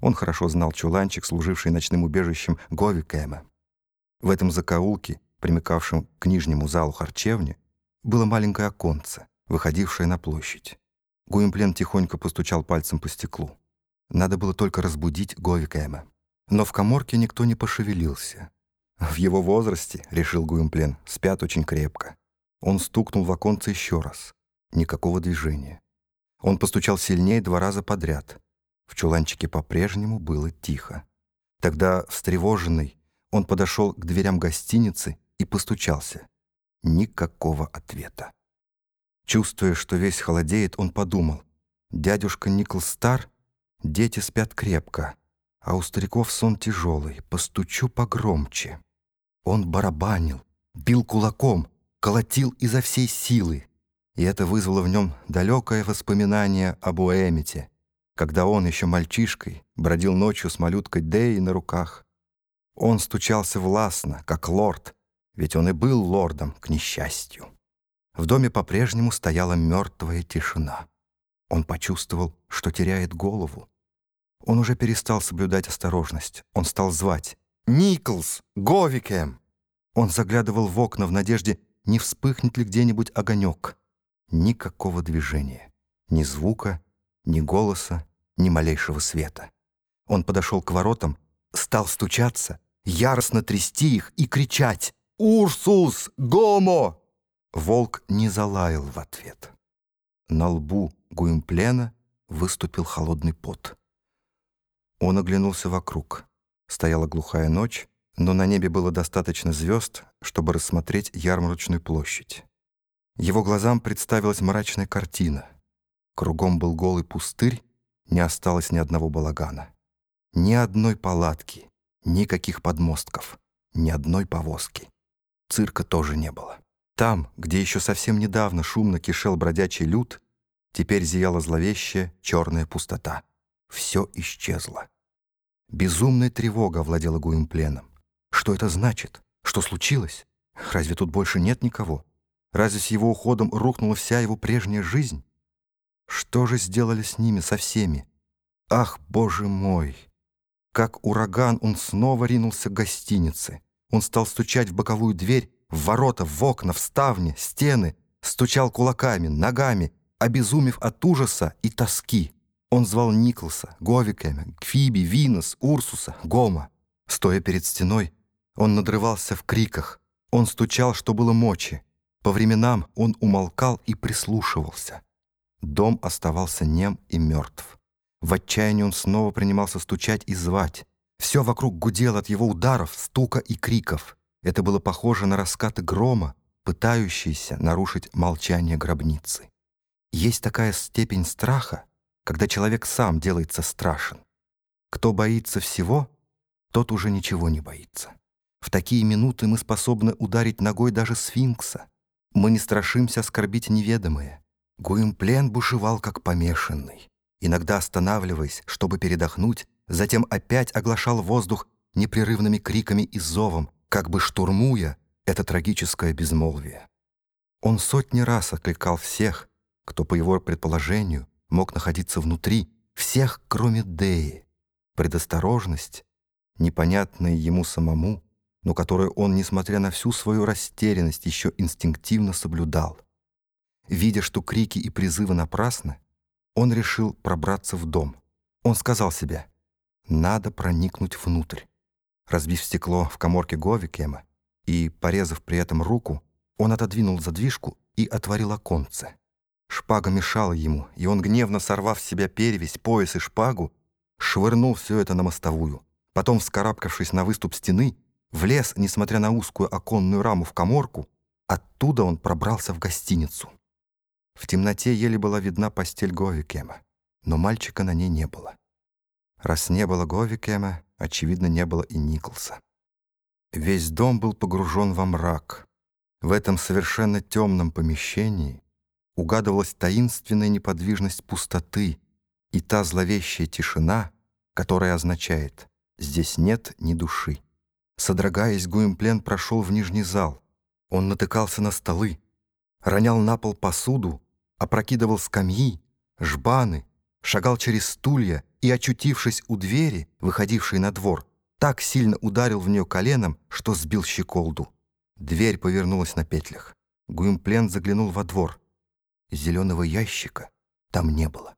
Он хорошо знал чуланчик, служивший ночным убежищем Говикэма. В этом закоулке, примыкавшем к нижнему залу харчевни, было маленькое оконце, выходившее на площадь. Гуимплен тихонько постучал пальцем по стеклу. Надо было только разбудить Говикэма. Но в коморке никто не пошевелился. В его возрасте, решил Гуимплен, спят очень крепко. Он стукнул в оконце еще раз. Никакого движения. Он постучал сильнее два раза подряд. В чуланчике по-прежнему было тихо. Тогда, встревоженный, он подошел к дверям гостиницы и постучался. Никакого ответа. Чувствуя, что весь холодеет, он подумал. «Дядюшка Никол стар, дети спят крепко, а у стариков сон тяжелый, постучу погромче». Он барабанил, бил кулаком, колотил изо всей силы. И это вызвало в нем далекое воспоминание об Уэмите, когда он еще мальчишкой бродил ночью с малюткой Дэей на руках. Он стучался властно, как лорд, ведь он и был лордом, к несчастью. В доме по-прежнему стояла мертвая тишина. Он почувствовал, что теряет голову. Он уже перестал соблюдать осторожность. Он стал звать. «Николс! Говикем!» Он заглядывал в окна в надежде, не вспыхнет ли где-нибудь огонек. Никакого движения, ни звука, ни голоса, ни малейшего света. Он подошел к воротам, стал стучаться, яростно трясти их и кричать «Урсус! Гомо!» Волк не залаял в ответ. На лбу Гуимплена выступил холодный пот. Он оглянулся вокруг. Стояла глухая ночь, но на небе было достаточно звезд, чтобы рассмотреть ярмарочную площадь. Его глазам представилась мрачная картина. Кругом был голый пустырь, не осталось ни одного балагана. Ни одной палатки, никаких подмостков, ни одной повозки. Цирка тоже не было. Там, где еще совсем недавно шумно кишел бродячий люд, теперь зияла зловещая черная пустота. Все исчезло. Безумная тревога овладела Гуимпленом. Что это значит? Что случилось? Разве тут больше нет никого? Разве с его уходом рухнула вся его прежняя жизнь? Что же сделали с ними, со всеми? Ах, боже мой! Как ураган он снова ринулся к гостинице. Он стал стучать в боковую дверь, в ворота, в окна, в ставни, стены, стучал кулаками, ногами, обезумев от ужаса и тоски. Он звал Николса, Говикэма, Кфиби, Винос, Урсуса, Гома. Стоя перед стеной, он надрывался в криках, он стучал, что было мочи. По временам он умолкал и прислушивался. Дом оставался нем и мертв. В отчаянии он снова принимался стучать и звать. Все вокруг гудело от его ударов, стука и криков. Это было похоже на раскаты грома, пытающиеся нарушить молчание гробницы. Есть такая степень страха, когда человек сам делается страшен. Кто боится всего, тот уже ничего не боится. В такие минуты мы способны ударить ногой даже сфинкса. Мы не страшимся оскорбить неведомое. Гуимплен бушевал как помешанный, иногда останавливаясь, чтобы передохнуть, затем опять оглашал воздух непрерывными криками и зовом, как бы штурмуя это трагическое безмолвие. Он сотни раз окликал всех, кто, по его предположению, мог находиться внутри, всех, кроме Деи. Предосторожность, непонятная ему самому, но которую он, несмотря на всю свою растерянность, еще инстинктивно соблюдал. Видя, что крики и призывы напрасны, он решил пробраться в дом. Он сказал себе, «Надо проникнуть внутрь». Разбив стекло в коморке Говикема и, порезав при этом руку, он отодвинул задвижку и отворил оконце. Шпага мешала ему, и он, гневно сорвав с себя перевязь, пояс и шпагу, швырнул все это на мостовую. Потом, вскарабкавшись на выступ стены, влез, несмотря на узкую оконную раму, в коморку, оттуда он пробрался в гостиницу. В темноте еле была видна постель Говикема, но мальчика на ней не было. Раз не было Говикема, очевидно, не было и Николса. Весь дом был погружен во мрак. В этом совершенно темном помещении угадывалась таинственная неподвижность пустоты и та зловещая тишина, которая означает «здесь нет ни души». Содрогаясь, Гуимплен прошел в нижний зал. Он натыкался на столы, ронял на пол посуду, опрокидывал скамьи, жбаны, шагал через стулья и, очутившись у двери, выходившей на двор, так сильно ударил в нее коленом, что сбил щеколду. Дверь повернулась на петлях. Гуимплен заглянул во двор. Зеленого ящика там не было.